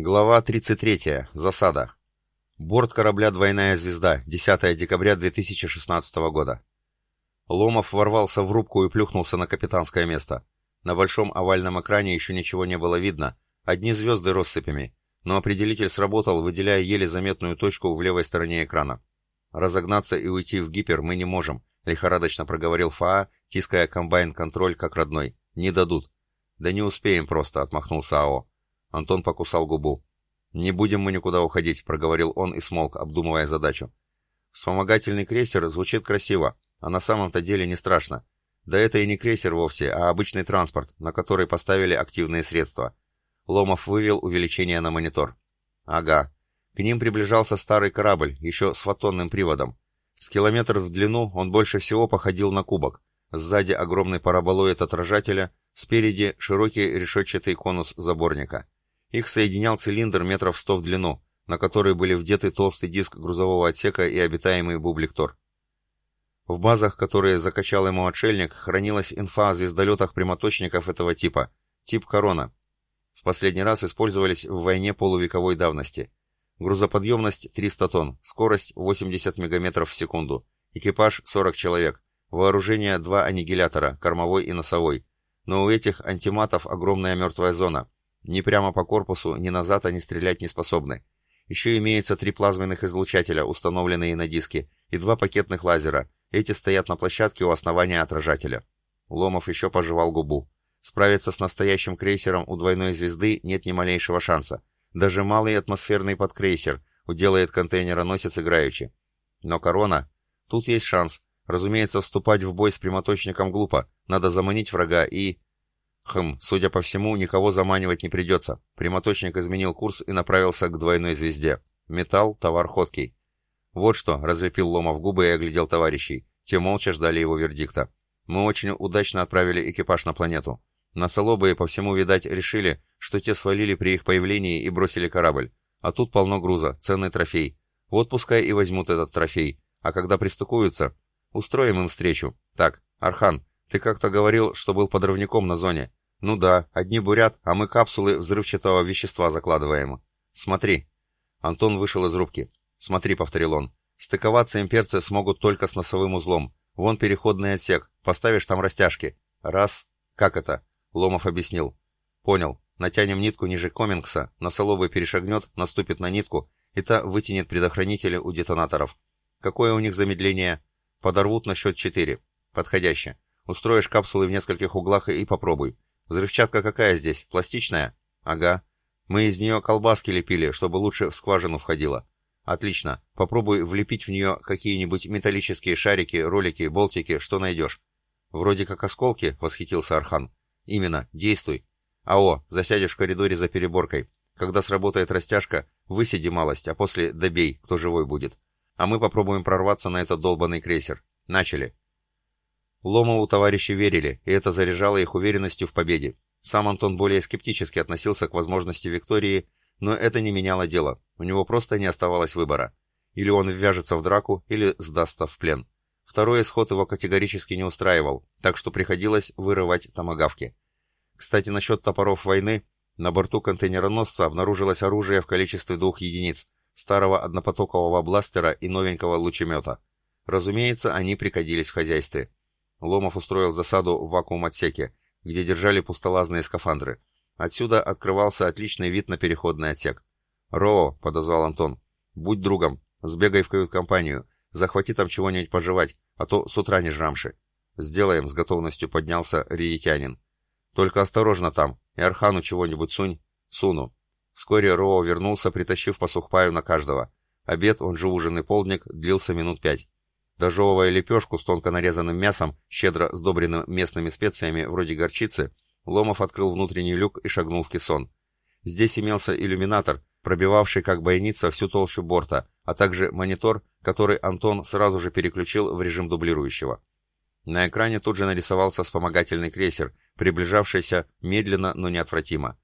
Глава 33. Засада. Борт корабля «Двойная звезда», 10 декабря 2016 года. Ломов ворвался в рубку и плюхнулся на капитанское место. На большом овальном экране еще ничего не было видно, одни звезды россыпями, но определитель сработал, выделяя еле заметную точку в левой стороне экрана. «Разогнаться и уйти в гипер мы не можем», — лихорадочно проговорил ФАА, тиская комбайн-контроль как родной. «Не дадут». «Да не успеем просто», — отмахнулся АО. Антон покусал губу. «Не будем мы никуда уходить», — проговорил он и смолк, обдумывая задачу. «Вспомогательный крейсер звучит красиво, а на самом-то деле не страшно. Да это и не крейсер вовсе, а обычный транспорт, на который поставили активные средства». Ломов вывел увеличение на монитор. «Ага. К ним приближался старый корабль, еще с фотонным приводом. С километр в длину он больше всего походил на кубок. Сзади огромный параболоид отражателя, спереди широкий решетчатый конус заборника. Их соединял цилиндр метров сто в длину, на который были вдеты толстый диск грузового отсека и обитаемый бубликтор. В базах, которые закачал ему отшельник, хранилась инфа о звездолетах прямоточников этого типа, тип «Корона». В последний раз использовались в войне полувековой давности. Грузоподъемность 300 тонн, скорость 80 мегаметров в секунду, экипаж 40 человек, вооружение два аннигилятора, кормовой и носовой. Но у этих антиматов огромная мертвая зона, ни прямо по корпусу, ни назад они стрелять не способны. Еще имеются три плазменных излучателя, установленные на диске, и два пакетных лазера. Эти стоят на площадке у основания отражателя. Ломов еще пожевал губу. Справиться с настоящим крейсером у двойной звезды нет ни малейшего шанса. Даже малый атмосферный подкрейсер уделает контейнероносец играючи. Но корона... Тут есть шанс. Разумеется, вступать в бой с прямоточником глупо. Надо заманить врага и... Хм, судя по всему, никого заманивать не придется. Прямоточник изменил курс и направился к двойной звезде. Металл, товар ходкий. Вот что, разлепил Ломов губы и оглядел товарищей. Те молча ждали его вердикта. Мы очень удачно отправили экипаж на планету. Носолобые по всему, видать, решили, что те свалили при их появлении и бросили корабль. А тут полно груза, ценный трофей. Вот пускай и возьмут этот трофей. А когда пристыкуются, устроим им встречу. Так, Архан, ты как-то говорил, что был подрывником на зоне. «Ну да, одни бурят, а мы капсулы взрывчатого вещества закладываем. Смотри». Антон вышел из рубки. «Смотри», — повторил он. «Стыковаться имперцы смогут только с носовым узлом. Вон переходный отсек. Поставишь там растяжки. Раз. Как это?» Ломов объяснил. «Понял. Натянем нитку ниже Комингса, носолобый перешагнет, наступит на нитку, и та вытянет предохранители у детонаторов. Какое у них замедление? Подорвут на счет четыре. Подходяще. Устроишь капсулы в нескольких углах и попробуй. Взрывчатка какая здесь? Пластичная? Ага. Мы из нее колбаски лепили, чтобы лучше в скважину входила. Отлично. Попробуй влепить в нее какие-нибудь металлические шарики, ролики, болтики, что найдешь. Вроде как осколки, восхитился Архан. Именно, действуй. АО, засядешь в коридоре за переборкой. Когда сработает растяжка, высиди малость, а после добей, кто живой будет. А мы попробуем прорваться на этот долбанный крейсер. Начали. Ломову товарищи верили, и это заряжало их уверенностью в победе. Сам Антон более скептически относился к возможности Виктории, но это не меняло дело, у него просто не оставалось выбора. Или он ввяжется в драку, или сдастся в плен. Второй исход его категорически не устраивал, так что приходилось вырывать томагавки. Кстати, насчет топоров войны, на борту контейнероносца обнаружилось оружие в количестве двух единиц, старого однопотокового бластера и новенького лучемета. Разумеется, они пригодились в хозяйстве. Ломов устроил засаду в вакуум-отсеке, где держали пустолазные скафандры. Отсюда открывался отличный вид на переходный отсек. «Ро», — подозвал Антон, — «будь другом, сбегай в кают-компанию, захвати там чего-нибудь пожевать, а то с утра не жрамши». «Сделаем», — с готовностью поднялся риетянин. «Только осторожно там, и Архану чего-нибудь сунь». «Суну». Вскоре Роу вернулся, притащив по сухпаю на каждого. Обед, он же ужин и полдник, длился минут пять. Дожевывая лепешку с тонко нарезанным мясом, щедро сдобренным местными специями вроде горчицы, Ломов открыл внутренний люк и шагнул в кессон. Здесь имелся иллюминатор, пробивавший как бойница всю толщу борта, а также монитор, который Антон сразу же переключил в режим дублирующего. На экране тут же нарисовался вспомогательный крейсер, приближавшийся медленно, но неотвратимо.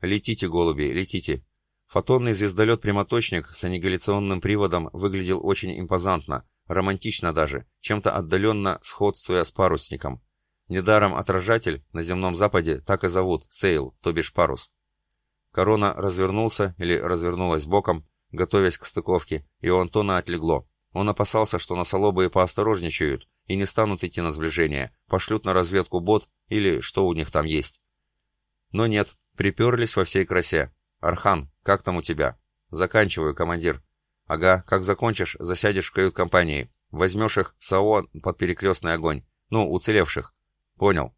«Летите, голуби, летите!» Фотонный звездолет-прямоточник с аннигиляционным приводом выглядел очень импозантно, романтично даже, чем-то отдаленно сходствуя с парусником. Недаром отражатель на земном западе так и зовут, sail, то бишь парус. Корона развернулся или развернулась боком, готовясь к стыковке, и у Антона отлегло. Он опасался, что носолобые поосторожничают и не станут идти на сближение, пошлют на разведку бот или что у них там есть. Но нет, приперлись во всей красе. «Архан, как там у тебя?» «Заканчиваю, командир». «Ага, как закончишь, засядешь в кают-компании. Возьмешь их САО под перекрестный огонь. Ну, уцелевших». «Понял».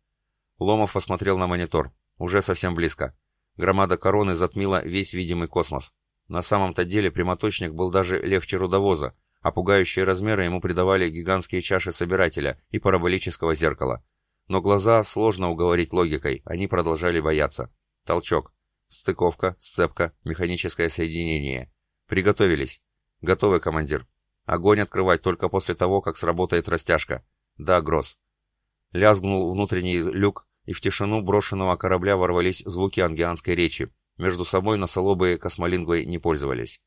Ломов посмотрел на монитор. Уже совсем близко. Громада короны затмила весь видимый космос. На самом-то деле прямоточник был даже легче рудовоза, а пугающие размеры ему придавали гигантские чаши собирателя и параболического зеркала. Но глаза сложно уговорить логикой, они продолжали бояться. Толчок. Стыковка, сцепка, механическое соединение. Приготовились. Готовы, командир. Огонь открывать только после того, как сработает растяжка. Да, Гросс. Лязгнул внутренний люк, и в тишину брошенного корабля ворвались звуки ангианской речи. Между собой носолобые космолингвой не пользовались.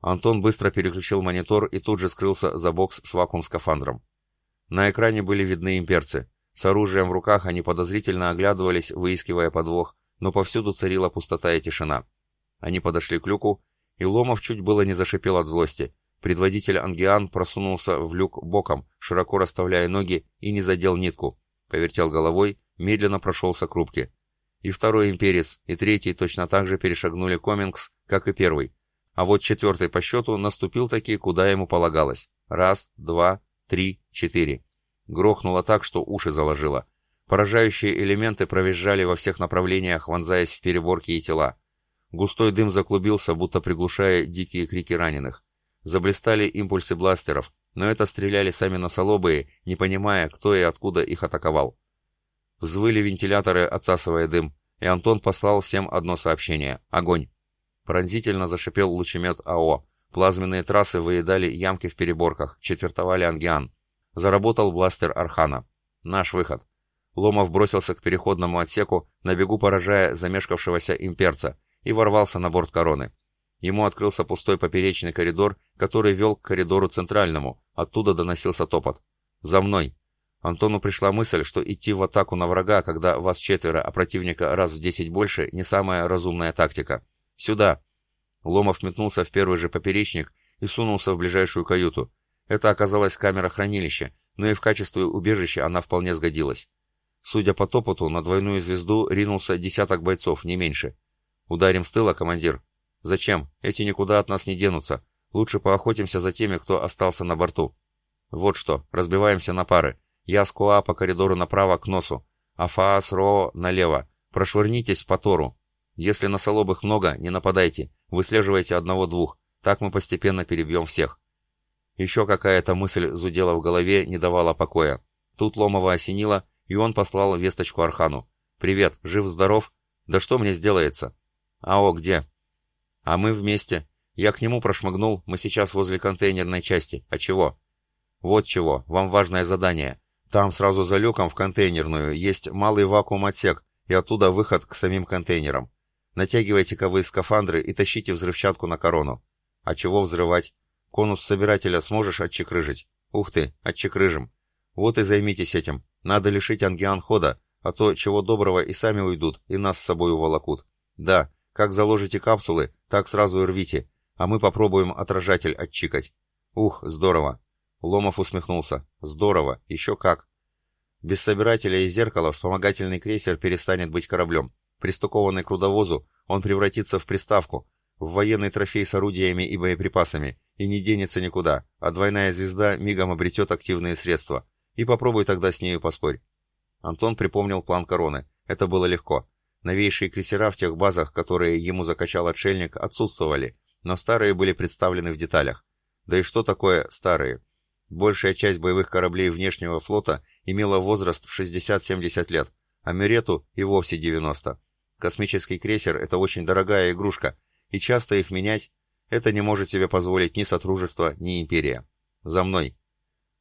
Антон быстро переключил монитор и тут же скрылся за бокс с вакуум-скафандром. На экране были видны имперцы. С оружием в руках они подозрительно оглядывались, выискивая подвох, но повсюду царила пустота и тишина. Они подошли к люку, и Ломов чуть было не зашипел от злости. Предводитель Ангиан просунулся в люк боком, широко расставляя ноги, и не задел нитку. Повертел головой, медленно прошелся к рубке. И второй имперец, и третий точно так же перешагнули Комингс, как и первый. А вот четвертый по счету наступил таки, куда ему полагалось. Раз, два, три, четыре. Грохнуло так, что уши заложило. Поражающие элементы провизжали во всех направлениях, вонзаясь в переборки и тела. Густой дым заклубился, будто приглушая дикие крики раненых. Заблистали импульсы бластеров, но это стреляли сами носолобые, не понимая, кто и откуда их атаковал. Взвыли вентиляторы, отсасывая дым, и Антон послал всем одно сообщение — огонь. Пронзительно зашипел лучемет АО. Плазменные трассы выедали ямки в переборках, четвертовали ангиан. Заработал бластер Архана. Наш выход. Ломов бросился к переходному отсеку, на бегу поражая замешкавшегося имперца, и ворвался на борт короны. Ему открылся пустой поперечный коридор, который вел к коридору центральному, оттуда доносился топот. «За мной!» Антону пришла мысль, что идти в атаку на врага, когда вас четверо, а противника раз в десять больше, не самая разумная тактика. «Сюда!» Ломов метнулся в первый же поперечник и сунулся в ближайшую каюту. Это оказалась камера хранилища, но и в качестве убежища она вполне сгодилась. Судя по топоту, на двойную звезду ринулся десяток бойцов, не меньше. «Ударим с тыла, командир». «Зачем? Эти никуда от нас не денутся. Лучше поохотимся за теми, кто остался на борту». «Вот что, разбиваемся на пары. Я с Куа по коридору направо к носу, а Фаас Ро налево. Прошвырнитесь по Тору. Если носолобых много, не нападайте. Выслеживайте одного-двух. Так мы постепенно перебьем всех». Еще какая-то мысль зудела в голове, не давала покоя. Тут Ломова осенило, и он послал весточку Архану. «Привет, жив-здоров? Да что мне сделается?» «Ао, где?» «А мы вместе. Я к нему прошмыгнул, мы сейчас возле контейнерной части. А чего?» «Вот чего, вам важное задание. Там сразу за люком в контейнерную есть малый вакуум-отсек, и оттуда выход к самим контейнерам. Натягивайте-ка вы скафандры и тащите взрывчатку на корону. А чего взрывать? Конус собирателя сможешь отчекрыжить? Ух ты, отчекрыжим. Вот и займитесь этим. Надо лишить ангиан хода, а то, чего доброго, и сами уйдут, и нас с собой уволокут. Да, как заложите капсулы, так сразу и рвите, а мы попробуем отражатель отчикать. Ух, здорово. Ломов усмехнулся. Здорово, еще как. Без собирателя и зеркала вспомогательный крейсер перестанет быть кораблем. Пристукованный к рудовозу, он превратится в приставку, в военный трофей с орудиями и боеприпасами, и не денется никуда, а двойная звезда мигом обретет активные средства. И попробуй тогда с нею поспорь. Антон припомнил план короны. Это было легко. Новейшие крейсера в тех базах, которые ему закачал отшельник, отсутствовали, но старые были представлены в деталях. Да и что такое старые? Большая часть боевых кораблей внешнего флота имела возраст в 60-70 лет, а Мерету и вовсе 90. Космический крейсер – это очень дорогая игрушка, и часто их менять – это не может себе позволить ни Сотрудничество, ни Империя. За мной.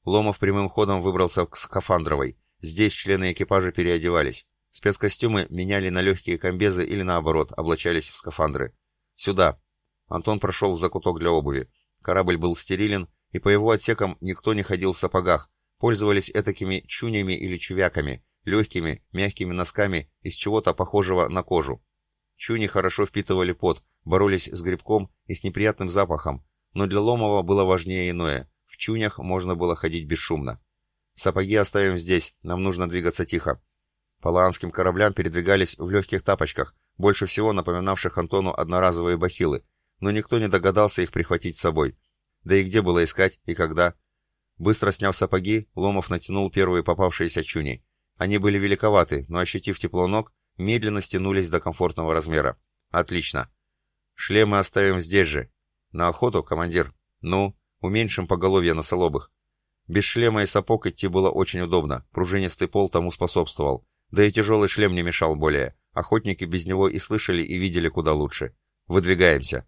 Ломов прямым ходом выбрался к Скафандровой. Здесь члены экипажа переодевались. Спецкостюмы меняли на легкие комбезы или наоборот, облачались в скафандры. «Сюда!» Антон прошел в закуток для обуви. Корабль был стерилен, и по его отсекам никто не ходил в сапогах. Пользовались этакими чунями или чувяками, легкими, мягкими носками из чего-то похожего на кожу. Чуни хорошо впитывали пот, боролись с грибком и с неприятным запахом, но для Ломова было важнее иное. В чунях можно было ходить бесшумно. Сапоги оставим здесь, нам нужно двигаться тихо. По кораблям передвигались в легких тапочках, больше всего напоминавших Антону одноразовые бахилы, но никто не догадался их прихватить с собой. Да и где было искать и когда? Быстро сняв сапоги, Ломов натянул первые попавшиеся чуни. Они были великоваты, но, ощутив тепло ног, медленно стянулись до комфортного размера. Отлично. Шлемы оставим здесь же. На охоту, командир? Ну, уменьшим поголовье носолобых. Без шлема и сапог идти было очень удобно, пружинистый пол тому способствовал. Да и тяжелый шлем не мешал более. Охотники без него и слышали, и видели куда лучше. Выдвигаемся.